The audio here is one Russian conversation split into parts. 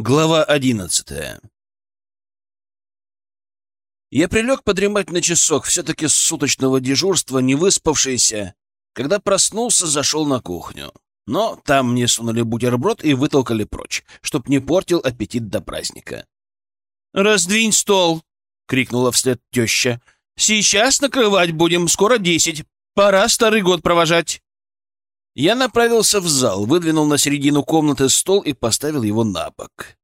Глава одиннадцатая Я прилег подремать на часок, все-таки с суточного дежурства, не выспавшийся. Когда проснулся, зашел на кухню. Но там мне сунули бутерброд и вытолкали прочь, чтоб не портил аппетит до праздника. «Раздвинь стол!» — крикнула вслед теща. «Сейчас накрывать будем, скоро десять. Пора старый год провожать». Я направился в зал, выдвинул на середину комнаты стол и поставил его на бок.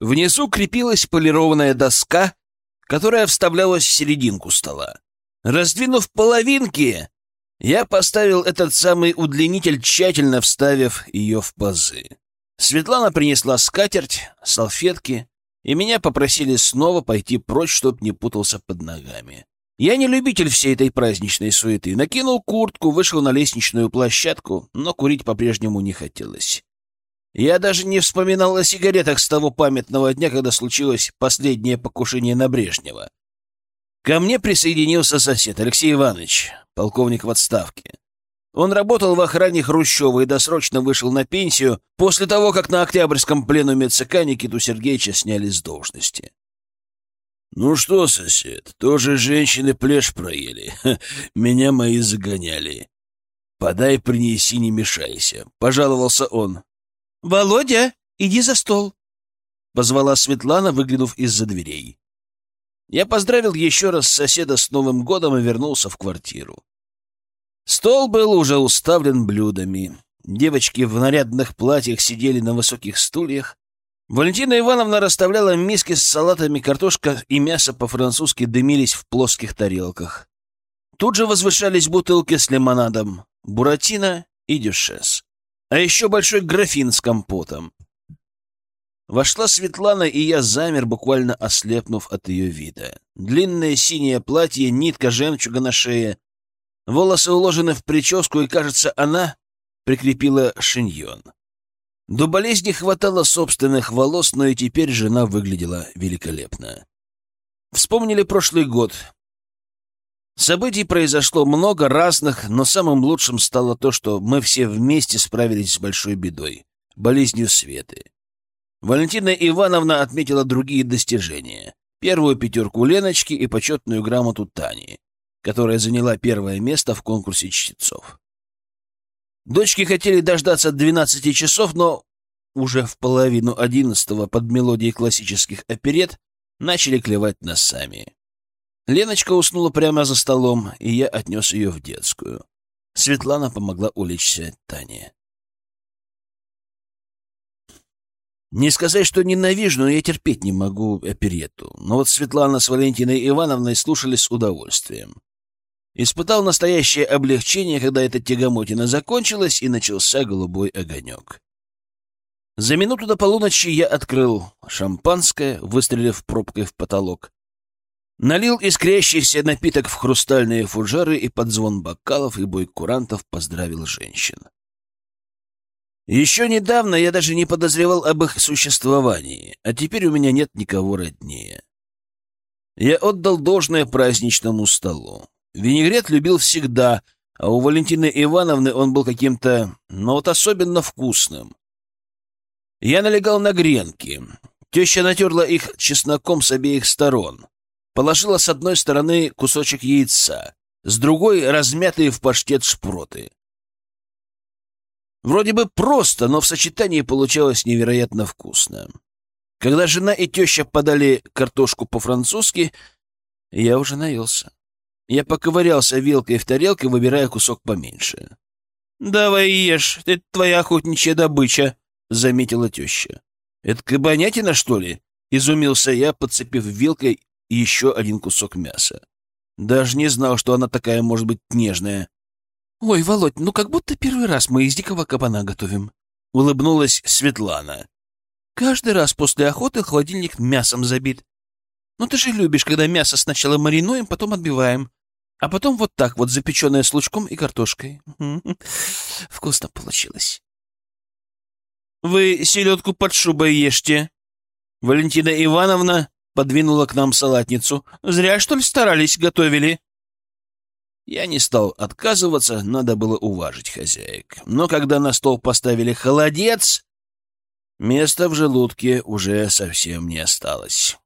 Внизу крепилась полированная доска, которая вставлялась в серединку стола. Раздвинув половинки, я поставил этот самый удлинитель, тщательно вставив ее в пазы. Светлана принесла скатерть, салфетки, и меня попросили снова пойти прочь, чтоб не путался под ногами. Я не любитель всей этой праздничной суеты. Накинул куртку, вышел на лестничную площадку, но курить по-прежнему не хотелось. Я даже не вспоминал о сигаретах с того памятного дня, когда случилось последнее покушение на Брежнева. Ко мне присоединился сосед Алексей Иванович, полковник в отставке. Он работал в охране Хрущева и досрочно вышел на пенсию после того, как на Октябрьском пленуме ЦК Никиту Сергеевича сняли с должности. «Ну что, сосед, тоже женщины плешь проели. Меня мои загоняли. Подай, принеси, не мешайся», — пожаловался он. «Володя, иди за стол», — позвала Светлана, выглянув из-за дверей. Я поздравил еще раз соседа с Новым годом и вернулся в квартиру. Стол был уже уставлен блюдами. Девочки в нарядных платьях сидели на высоких стульях, Валентина Ивановна расставляла миски с салатами, картошка и мясо по-французски дымились в плоских тарелках. Тут же возвышались бутылки с лимонадом, буратино и дюшес. А еще большой графин с компотом. Вошла Светлана, и я замер, буквально ослепнув от ее вида. Длинное синее платье, нитка жемчуга на шее. Волосы уложены в прическу, и, кажется, она прикрепила шиньон. До болезни хватало собственных волос, но и теперь жена выглядела великолепно. Вспомнили прошлый год. Событий произошло много разных, но самым лучшим стало то, что мы все вместе справились с большой бедой — болезнью Светы. Валентина Ивановна отметила другие достижения. Первую пятерку Леночки и почетную грамоту Тани, которая заняла первое место в конкурсе чтецов. Дочки хотели дождаться двенадцати часов, но уже в половину одиннадцатого под мелодией классических оперет начали клевать носами. Леночка уснула прямо за столом, и я отнес ее в детскую. Светлана помогла улечься Тане. Не сказать, что ненавижу, но я терпеть не могу оперету. Но вот Светлана с Валентиной Ивановной слушали с удовольствием. Испытал настоящее облегчение, когда эта тягомотина закончилась и начался голубой огонек. За минуту до полуночи я открыл шампанское, выстрелив пробкой в потолок. Налил искрящийся напиток в хрустальные фужеры и под звон бокалов и бой курантов поздравил женщин. Еще недавно я даже не подозревал об их существовании, а теперь у меня нет никого роднее. Я отдал должное праздничному столу. Винегрет любил всегда, а у Валентины Ивановны он был каким-то, ну вот особенно вкусным. Я налегал на гренки. Теща натерла их чесноком с обеих сторон. Положила с одной стороны кусочек яйца, с другой — размятые в паштет шпроты. Вроде бы просто, но в сочетании получалось невероятно вкусно. Когда жена и теща подали картошку по-французски, я уже наелся. Я поковырялся вилкой в тарелке, выбирая кусок поменьше. «Давай ешь, это твоя охотничья добыча», — заметила теща. «Это кабанятина, что ли?» — изумился я, подцепив вилкой еще один кусок мяса. Даже не знал, что она такая может быть нежная. «Ой, Володь, ну как будто первый раз мы из дикого кабана готовим», — улыбнулась Светлана. «Каждый раз после охоты холодильник мясом забит. Ну ты же любишь, когда мясо сначала маринуем, потом отбиваем. А потом вот так вот, запеченное с лучком и картошкой. Вкусно получилось. «Вы селедку под шубой ешьте». Валентина Ивановна подвинула к нам салатницу. «Зря, что ли, старались, готовили?» Я не стал отказываться, надо было уважить хозяек. Но когда на стол поставили холодец, Места в желудке уже совсем не осталось.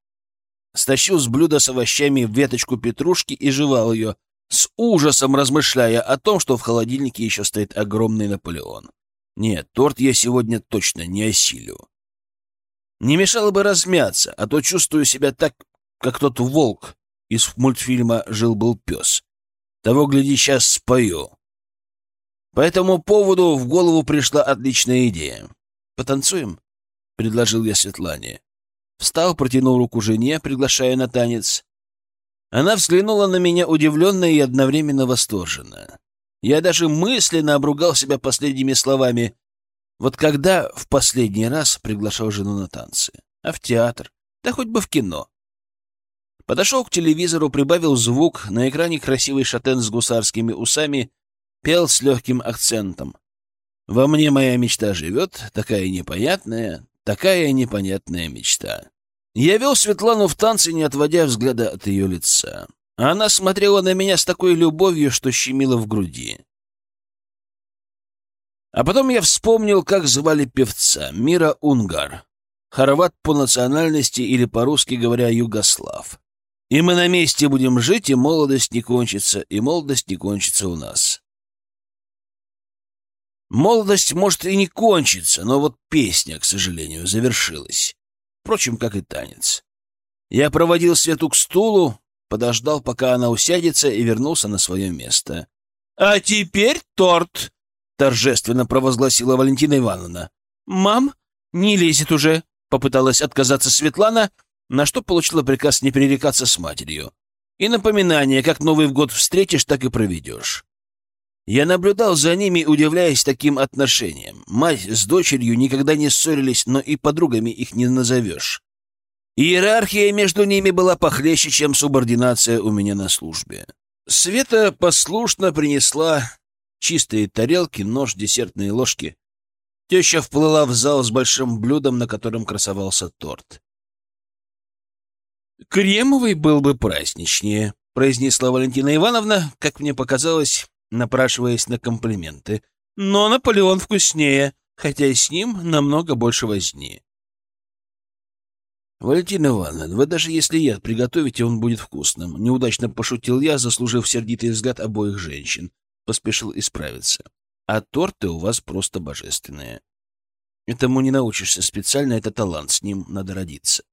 Стащил с блюда с овощами веточку петрушки и жевал ее, с ужасом размышляя о том, что в холодильнике еще стоит огромный Наполеон. Нет, торт я сегодня точно не осилю. Не мешало бы размяться, а то чувствую себя так, как тот волк из мультфильма «Жил-был пес». Того, гляди, сейчас спою. По этому поводу в голову пришла отличная идея. «Потанцуем?» — предложил я Светлане. Встал, протянул руку жене, приглашая на танец. Она взглянула на меня удивленно и одновременно восторженно. Я даже мысленно обругал себя последними словами. Вот когда в последний раз приглашал жену на танцы? А в театр? Да хоть бы в кино. Подошел к телевизору, прибавил звук. На экране красивый шатен с гусарскими усами пел с легким акцентом. «Во мне моя мечта живет, такая непонятная, такая непонятная мечта». Я вел Светлану в танце, не отводя взгляда от ее лица. Она смотрела на меня с такой любовью, что щемила в груди. А потом я вспомнил, как звали певца Мира Унгар, хорват по национальности или, по-русски говоря, югослав. И мы на месте будем жить, и молодость не кончится, и молодость не кончится у нас. Молодость, может, и не кончится, но вот песня, к сожалению, завершилась. Впрочем, как и танец. Я проводил Свету к стулу, подождал, пока она усядется, и вернулся на свое место. — А теперь торт! — торжественно провозгласила Валентина Ивановна. — Мам, не лезет уже! — попыталась отказаться Светлана, на что получила приказ не пререкаться с матерью. И напоминание, как Новый год встретишь, так и проведешь. Я наблюдал за ними, удивляясь таким отношениям. Мать с дочерью никогда не ссорились, но и подругами их не назовешь. Иерархия между ними была похлеще, чем субординация у меня на службе. Света послушно принесла чистые тарелки, нож, десертные ложки. Теща вплыла в зал с большим блюдом, на котором красовался торт. «Кремовый был бы праздничнее», — произнесла Валентина Ивановна, как мне показалось, напрашиваясь на комплименты. «Но Наполеон вкуснее, хотя и с ним намного больше возни». «Валентина Ивановна, вы даже если яд приготовите, он будет вкусным», — неудачно пошутил я, заслужив сердитый взгляд обоих женщин. Поспешил исправиться. «А торты у вас просто божественные. Этому не научишься специально, это талант, с ним надо родиться».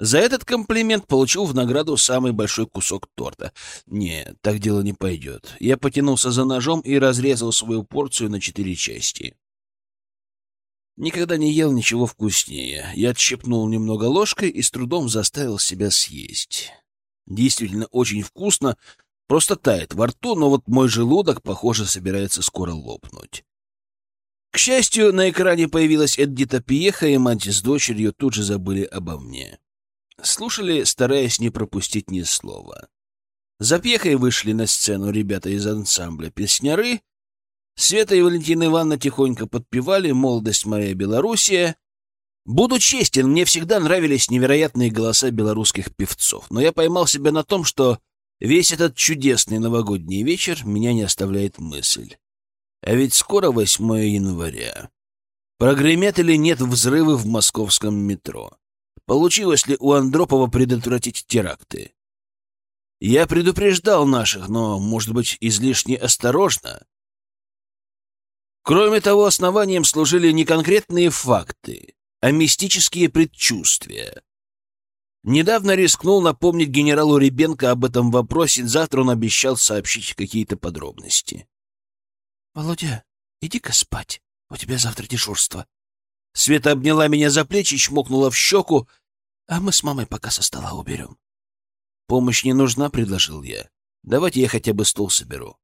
За этот комплимент получил в награду самый большой кусок торта. Не, так дело не пойдет. Я потянулся за ножом и разрезал свою порцию на четыре части. Никогда не ел ничего вкуснее. Я отщепнул немного ложкой и с трудом заставил себя съесть. Действительно очень вкусно, просто тает во рту, но вот мой желудок, похоже, собирается скоро лопнуть. К счастью, на экране появилась Эддита Пьеха, и мать с дочерью тут же забыли обо мне слушали, стараясь не пропустить ни слова. За пьехой вышли на сцену ребята из ансамбля «Песняры». Света и Валентина Ивановна тихонько подпевали «Молодость моя Белоруссия». Буду честен, мне всегда нравились невероятные голоса белорусских певцов, но я поймал себя на том, что весь этот чудесный новогодний вечер меня не оставляет мысль. А ведь скоро 8 января. Прогремят или нет взрывы в московском метро? Получилось ли у Андропова предотвратить теракты? Я предупреждал наших, но, может быть, излишне осторожно. Кроме того, основанием служили не конкретные факты, а мистические предчувствия. Недавно рискнул напомнить генералу Ребенко об этом вопросе, завтра он обещал сообщить какие-то подробности. — Володя, иди-ка спать, у тебя завтра дежурство. Света обняла меня за плечи, чмокнула в щеку а мы с мамой пока со стола уберем. Помощь не нужна, предложил я. Давайте я хотя бы стол соберу.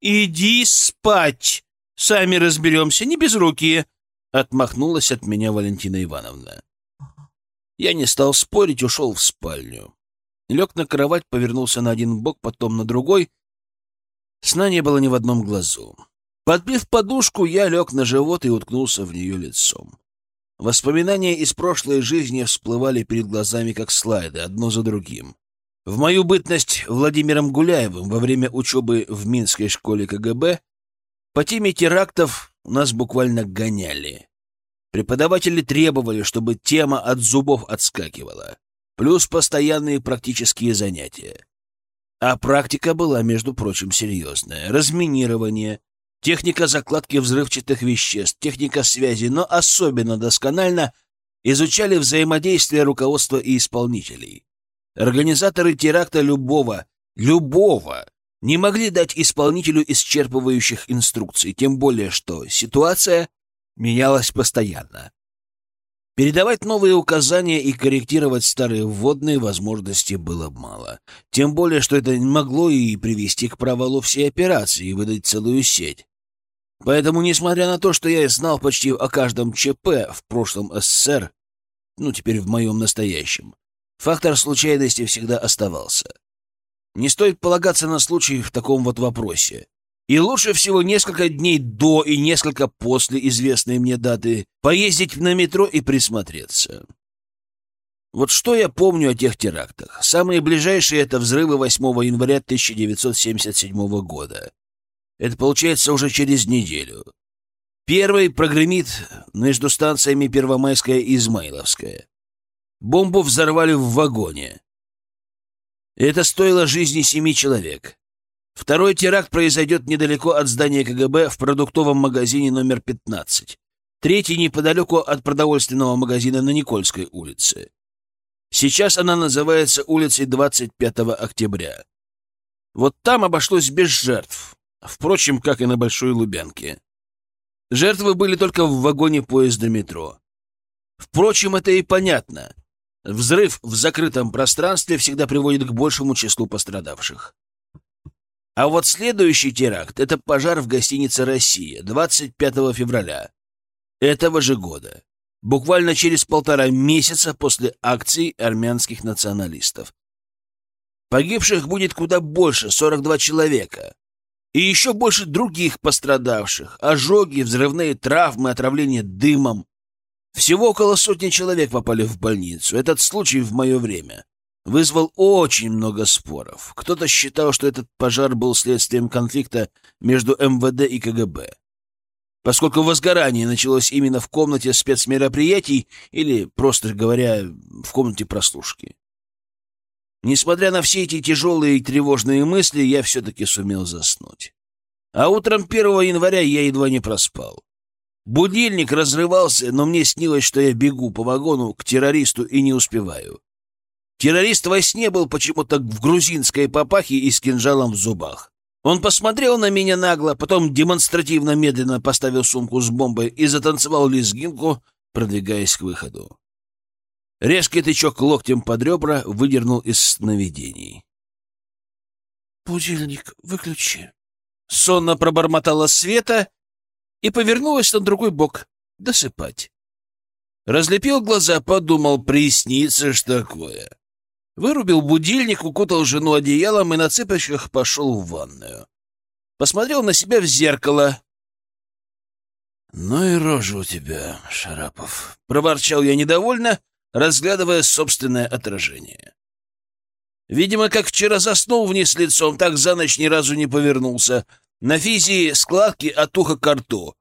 Иди спать! Сами разберемся, не без руки! Отмахнулась от меня Валентина Ивановна. Я не стал спорить, ушел в спальню. Лег на кровать, повернулся на один бок, потом на другой. Сна не было ни в одном глазу. Подбив подушку, я лег на живот и уткнулся в нее лицом. Воспоминания из прошлой жизни всплывали перед глазами как слайды, одно за другим. В мою бытность Владимиром Гуляевым во время учебы в Минской школе КГБ по теме терактов нас буквально гоняли. Преподаватели требовали, чтобы тема от зубов отскакивала, плюс постоянные практические занятия. А практика была, между прочим, серьезная. Разминирование, техника закладки взрывчатых веществ, техника связи, но особенно досконально изучали взаимодействие руководства и исполнителей. Организаторы теракта любого, любого, не могли дать исполнителю исчерпывающих инструкций, тем более что ситуация менялась постоянно. Передавать новые указания и корректировать старые вводные возможности было мало. Тем более, что это могло и привести к провалу всей операции и выдать целую сеть. Поэтому, несмотря на то, что я знал почти о каждом ЧП в прошлом СССР, ну, теперь в моем настоящем, фактор случайности всегда оставался. Не стоит полагаться на случай в таком вот вопросе. И лучше всего несколько дней до и несколько после известной мне даты поездить на метро и присмотреться. Вот что я помню о тех терактах. Самые ближайшие — это взрывы 8 января 1977 года. Это получается уже через неделю. Первый прогремит между станциями Первомайская и Измайловская. Бомбу взорвали в вагоне. Это стоило жизни семи человек. Второй теракт произойдет недалеко от здания КГБ в продуктовом магазине номер 15. Третий неподалеку от продовольственного магазина на Никольской улице. Сейчас она называется улицей 25 октября. Вот там обошлось без жертв. Впрочем, как и на Большой Лубянке. Жертвы были только в вагоне поезда метро. Впрочем, это и понятно. Взрыв в закрытом пространстве всегда приводит к большему числу пострадавших. А вот следующий теракт — это пожар в гостинице «Россия» 25 февраля этого же года, буквально через полтора месяца после акций армянских националистов. Погибших будет куда больше — 42 человека. И еще больше других пострадавших — ожоги, взрывные травмы, отравление дымом. Всего около сотни человек попали в больницу. Этот случай в мое время вызвал очень много споров. Кто-то считал, что этот пожар был следствием конфликта между МВД и КГБ. Поскольку возгорание началось именно в комнате спецмероприятий или, просто говоря, в комнате прослушки. Несмотря на все эти тяжелые и тревожные мысли, я все-таки сумел заснуть. А утром 1 января я едва не проспал. Будильник разрывался, но мне снилось, что я бегу по вагону к террористу и не успеваю. Террорист во сне был почему-то в грузинской папахе и с кинжалом в зубах. Он посмотрел на меня нагло, потом демонстративно медленно поставил сумку с бомбой и затанцевал лезгинку, продвигаясь к выходу. Резкий тычок локтем под ребра выдернул из сновидений. «Будильник выключи». Сонно пробормотала Света и повернулась на другой бок досыпать. Разлепил глаза, подумал, приснится ж такое. Вырубил будильник, укутал жену одеялом и на цыпочках пошел в ванную. Посмотрел на себя в зеркало. «Ну и рожа у тебя, Шарапов», — проворчал я недовольно, разглядывая собственное отражение. Видимо, как вчера заснул вниз лицом, так за ночь ни разу не повернулся. На физии складки от уха к рту.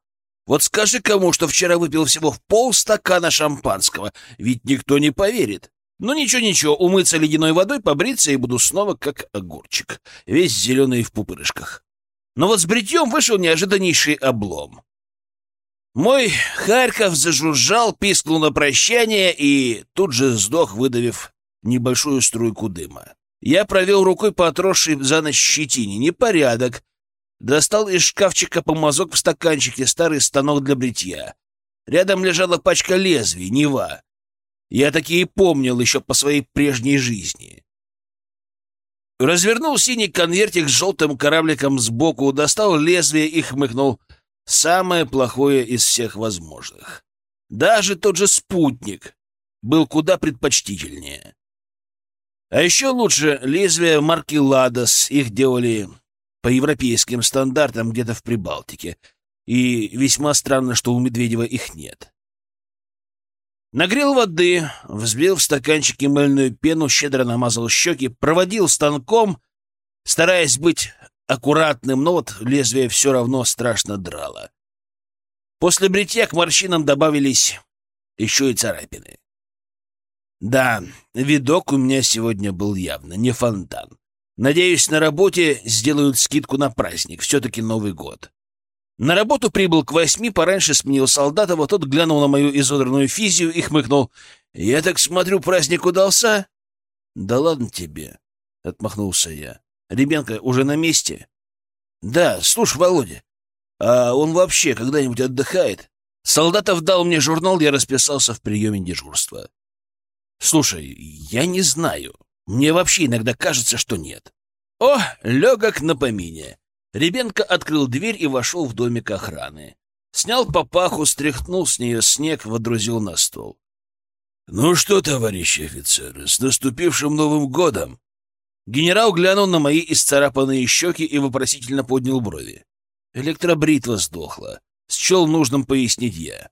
Вот скажи кому, что вчера выпил всего в полстакана шампанского, ведь никто не поверит. Ну ничего-ничего, умыться ледяной водой, побриться и буду снова как огурчик, весь зеленый в пупырышках. Но вот с бритьем вышел неожиданнейший облом. Мой Харьков зажужжал, пискнул на прощание и тут же сдох, выдавив небольшую струйку дыма. Я провел рукой по отросшей за ночь щетине. Непорядок. Достал из шкафчика помазок в стаканчике, старый станок для бритья. Рядом лежала пачка лезвий, Нева. Я такие помнил еще по своей прежней жизни. Развернул синий конвертик с желтым корабликом сбоку, достал лезвие и хмыкнул. Самое плохое из всех возможных. Даже тот же спутник был куда предпочтительнее. А еще лучше лезвия марки «Ладос». Их делали по европейским стандартам где-то в Прибалтике. И весьма странно, что у Медведева их нет. Нагрел воды, взбил в стаканчике мыльную пену, щедро намазал щеки, проводил станком, стараясь быть аккуратным, но вот лезвие все равно страшно драло. После бритья к морщинам добавились еще и царапины. Да, видок у меня сегодня был явно не фонтан. Надеюсь, на работе сделают скидку на праздник. Все-таки Новый год. На работу прибыл к восьми, пораньше сменил Солдатова. Тот глянул на мою изодранную физию и хмыкнул. «Я так смотрю, праздник удался?» «Да ладно тебе», — отмахнулся я. «Ребенка уже на месте?» «Да, слушай, Володя, а он вообще когда-нибудь отдыхает?» Солдатов дал мне журнал, я расписался в приеме дежурства. «Слушай, я не знаю. Мне вообще иногда кажется, что нет». «О, легок на помине!» Ребенка открыл дверь и вошел в домик охраны. Снял папаху, стряхнул с нее снег, водрузил на стол. «Ну что, товарищи офицеры, с наступившим Новым годом!» Генерал глянул на мои исцарапанные щеки и вопросительно поднял брови. Электробритва сдохла. Счел нужным пояснить я.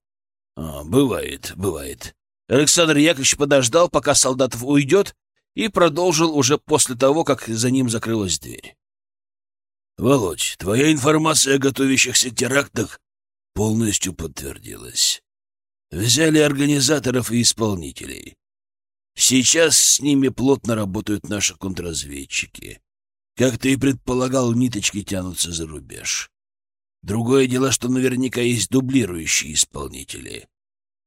А, бывает, бывает. Александр Яковлевич подождал, пока Солдатов уйдет, и продолжил уже после того, как за ним закрылась дверь. Володь, твоя информация о готовящихся терактах полностью подтвердилась. Взяли организаторов и исполнителей. Сейчас с ними плотно работают наши контрразведчики. Как ты и предполагал, ниточки тянутся за рубеж. Другое дело, что наверняка есть дублирующие исполнители.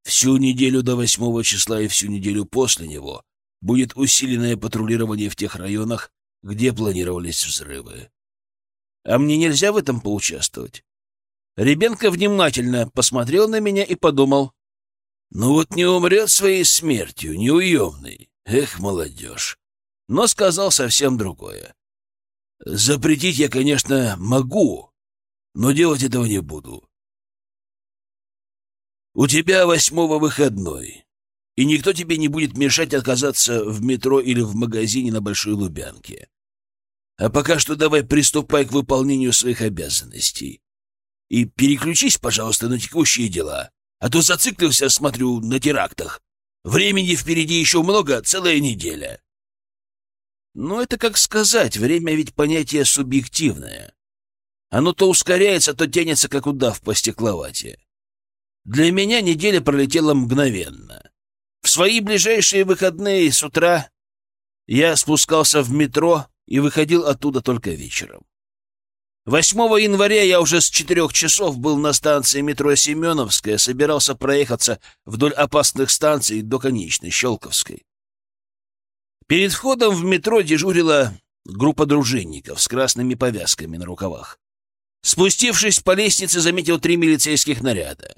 Всю неделю до восьмого числа и всю неделю после него будет усиленное патрулирование в тех районах, где планировались взрывы. А мне нельзя в этом поучаствовать? Ребенка внимательно посмотрел на меня и подумал. Ну вот не умрет своей смертью, неуемный. Эх, молодежь. Но сказал совсем другое. Запретить я, конечно, могу, но делать этого не буду. У тебя восьмого выходной, и никто тебе не будет мешать оказаться в метро или в магазине на Большой Лубянке. А пока что давай приступай к выполнению своих обязанностей. И переключись, пожалуйста, на текущие дела, а то зациклился, смотрю, на терактах. Времени впереди еще много, целая неделя. Ну, это как сказать, время ведь понятие субъективное. Оно то ускоряется, то тянется, как удав по стекловате. Для меня неделя пролетела мгновенно. В свои ближайшие выходные с утра я спускался в метро и выходил оттуда только вечером. 8 января я уже с четырех часов был на станции метро Семеновская, собирался проехаться вдоль опасных станций до конечной, Щелковской. Перед входом в метро дежурила группа дружинников с красными повязками на рукавах. Спустившись по лестнице, заметил три милицейских наряда.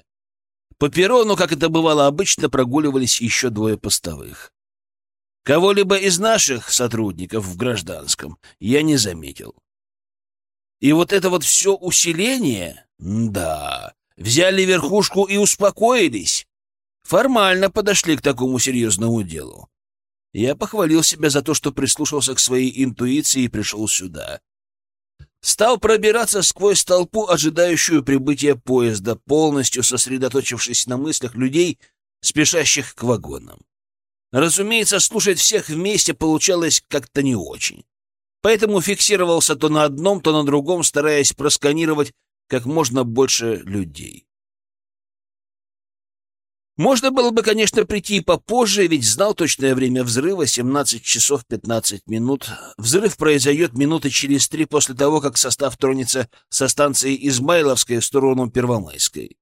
По перрону, как это бывало обычно, прогуливались еще двое постовых. Кого-либо из наших сотрудников в гражданском я не заметил. И вот это вот все усиление, да, взяли верхушку и успокоились. Формально подошли к такому серьезному делу. Я похвалил себя за то, что прислушался к своей интуиции и пришел сюда стал пробираться сквозь толпу, ожидающую прибытия поезда, полностью сосредоточившись на мыслях людей, спешащих к вагонам. Разумеется, слушать всех вместе получалось как-то не очень. Поэтому фиксировался то на одном, то на другом, стараясь просканировать как можно больше людей. Можно было бы, конечно, прийти попозже, ведь знал точное время взрыва — 17 часов 15 минут. Взрыв произойдет минуты через три после того, как состав тронется со станции Измайловской в сторону Первомайской.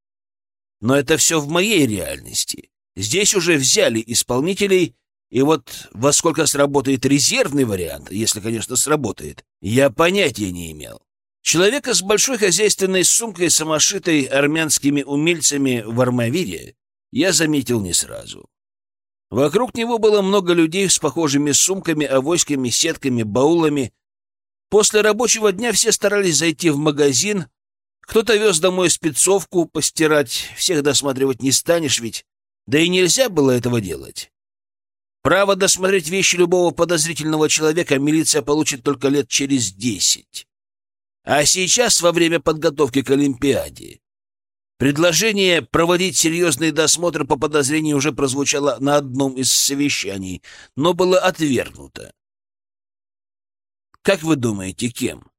Но это все в моей реальности. Здесь уже взяли исполнителей, и вот во сколько сработает резервный вариант, если, конечно, сработает, я понятия не имел. Человека с большой хозяйственной сумкой, самошитой армянскими умельцами в Армавире, я заметил не сразу. Вокруг него было много людей с похожими сумками, авоськами, сетками, баулами. После рабочего дня все старались зайти в магазин. Кто-то вез домой спецовку постирать, всех досматривать не станешь ведь. Да и нельзя было этого делать. Право досмотреть вещи любого подозрительного человека милиция получит только лет через десять. А сейчас, во время подготовки к Олимпиаде, Предложение проводить серьезный досмотр по подозрению уже прозвучало на одном из совещаний, но было отвергнуто. Как вы думаете, кем?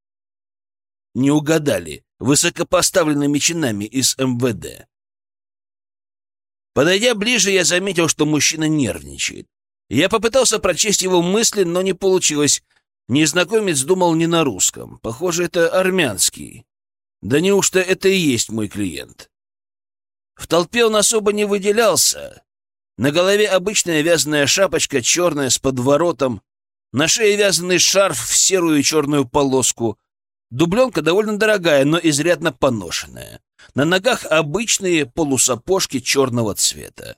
Не угадали. Высокопоставленными чинами из МВД. Подойдя ближе, я заметил, что мужчина нервничает. Я попытался прочесть его мысли, но не получилось. Незнакомец думал не на русском. Похоже, это армянский. Да неужто это и есть мой клиент? В толпе он особо не выделялся. На голове обычная вязаная шапочка, черная, с подворотом. На шее вязаный шарф в серую и черную полоску. Дубленка довольно дорогая, но изрядно поношенная. На ногах обычные полусапожки черного цвета.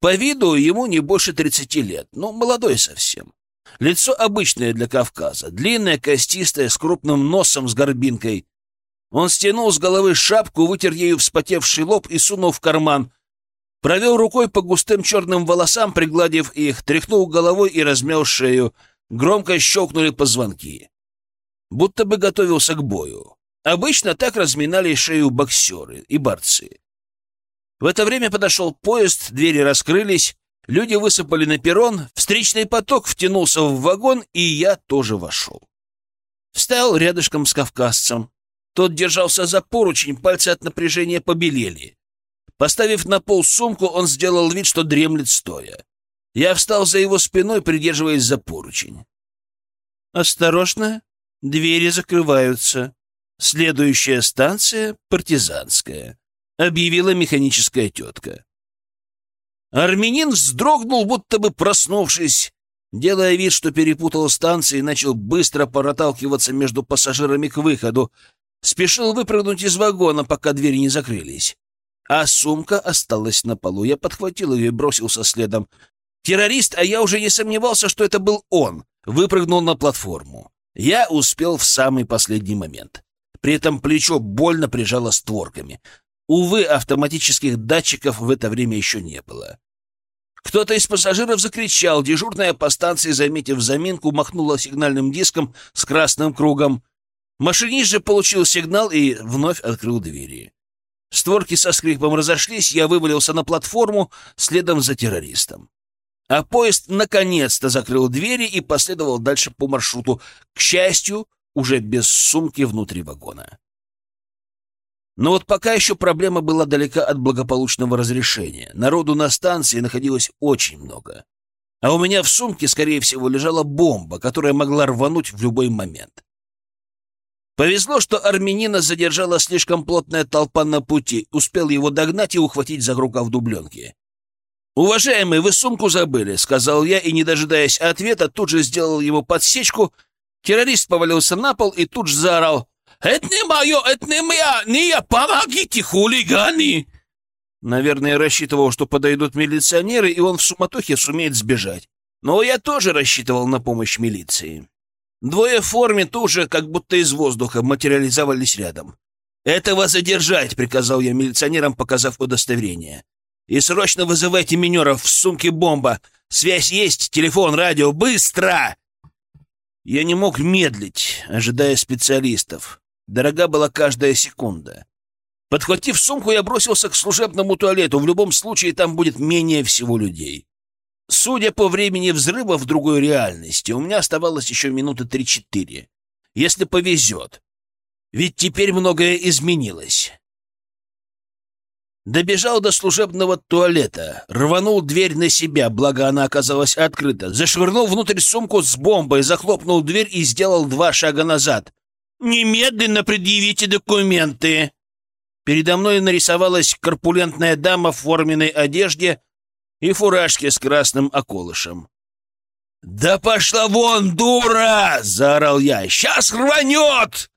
По виду ему не больше тридцати лет, но молодой совсем. Лицо обычное для Кавказа, длинное, костистое, с крупным носом с горбинкой. Он стянул с головы шапку, вытер ею вспотевший лоб и сунул в карман. Провел рукой по густым черным волосам, пригладив их, тряхнул головой и размял шею. Громко щелкнули позвонки. Будто бы готовился к бою. Обычно так разминали шею боксеры и борцы. В это время подошел поезд, двери раскрылись, люди высыпали на перрон, встречный поток втянулся в вагон, и я тоже вошел. Встал рядышком с кавказцем. Тот держался за поручень, пальцы от напряжения побелели. Поставив на пол сумку, он сделал вид, что дремлет стоя. Я встал за его спиной, придерживаясь за поручень. «Осторожно, двери закрываются. Следующая станция — партизанская», — объявила механическая тетка. Армянин вздрогнул, будто бы проснувшись, делая вид, что перепутал станции, начал быстро проталкиваться между пассажирами к выходу, спешил выпрыгнуть из вагона, пока двери не закрылись. А сумка осталась на полу. Я подхватил ее и бросился следом. Террорист, а я уже не сомневался, что это был он, выпрыгнул на платформу. Я успел в самый последний момент. При этом плечо больно прижало створками. Увы, автоматических датчиков в это время еще не было. Кто-то из пассажиров закричал, дежурная по станции, заметив заминку, махнула сигнальным диском с красным кругом. Машинист же получил сигнал и вновь открыл двери. Створки со скрипом разошлись, я вывалился на платформу следом за террористом. А поезд наконец-то закрыл двери и последовал дальше по маршруту, к счастью, уже без сумки внутри вагона. Но вот пока еще проблема была далека от благополучного разрешения. Народу на станции находилось очень много. А у меня в сумке, скорее всего, лежала бомба, которая могла рвануть в любой момент. Повезло, что армянина задержала слишком плотная толпа на пути, успел его догнать и ухватить за рукав дубленки. «Уважаемый, вы сумку забыли», — сказал я, и, не дожидаясь ответа, тут же сделал ему подсечку. Террорист повалился на пол и тут же заорал. «Это не мое, это не моя, не я, помогите, хулиганы!» Наверное, рассчитывал, что подойдут милиционеры, и он в суматохе сумеет сбежать. Но я тоже рассчитывал на помощь милиции. Двое в форме тоже как будто из воздуха материализовались рядом. «Этого задержать!» — приказал я милиционерам, показав удостоверение. И срочно вызывайте минеров, в сумке бомба. Связь есть, телефон, радио, быстро!» Я не мог медлить, ожидая специалистов. Дорога была каждая секунда. Подхватив сумку, я бросился к служебному туалету. В любом случае, там будет менее всего людей. Судя по времени взрыва в другой реальности, у меня оставалось еще минуты три-четыре. Если повезет. Ведь теперь многое изменилось. Добежал до служебного туалета, рванул дверь на себя, благо она оказалась открыта, зашвырнул внутрь сумку с бомбой, захлопнул дверь и сделал два шага назад. «Немедленно предъявите документы!» Передо мной нарисовалась корпулентная дама в форменной одежде и фуражке с красным околышем. «Да пошла вон, дура!» — заорал я. «Сейчас рванет!»